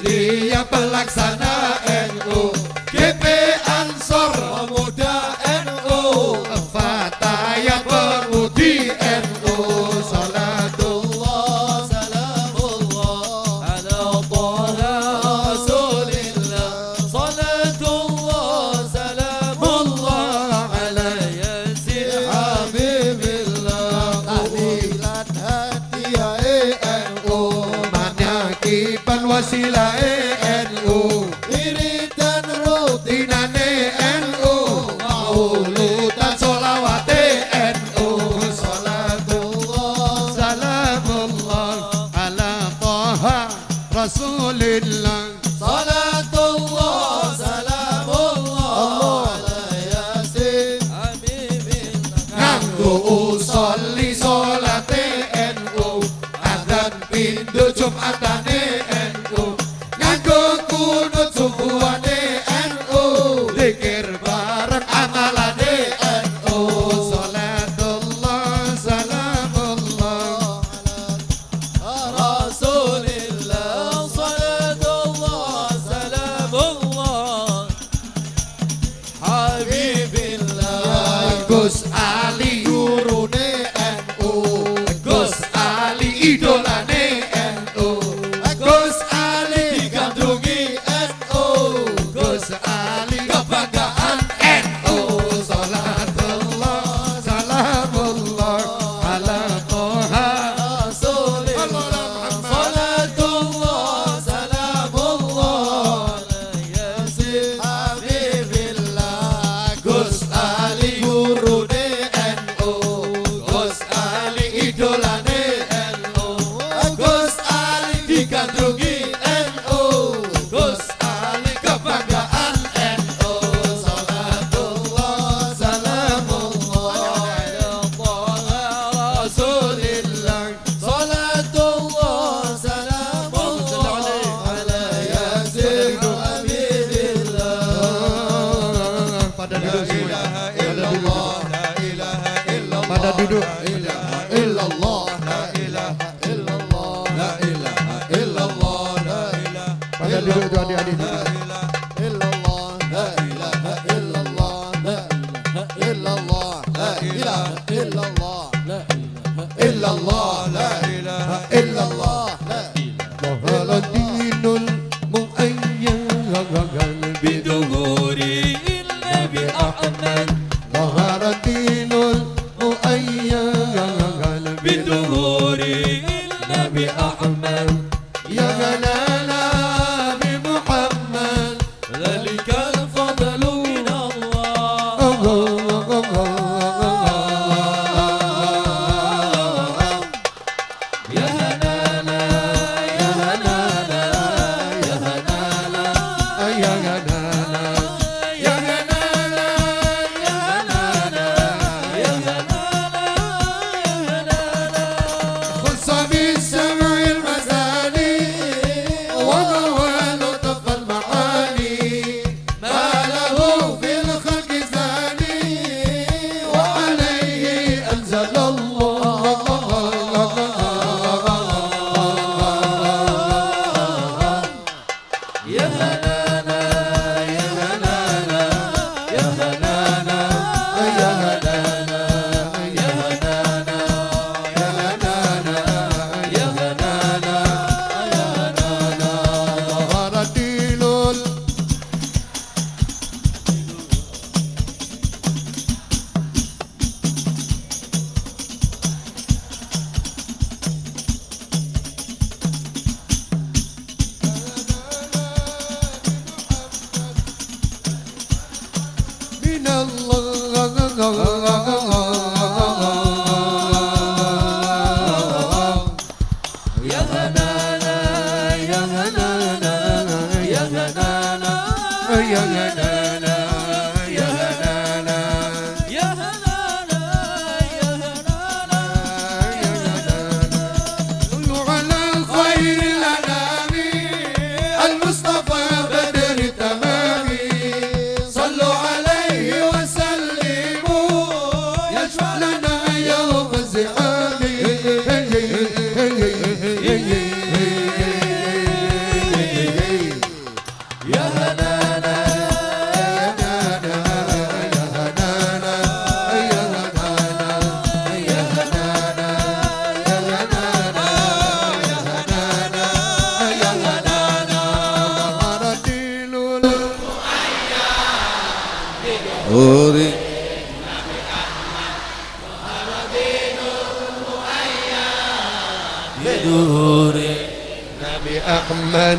dia pelaksana. Rasulillah Adi, adi, adi, adi, adi. Allah بنوره نبي أحمد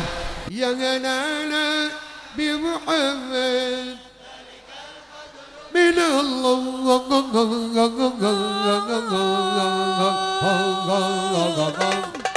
يا جلالا بمحمد. من اللهَ اللهَ الله.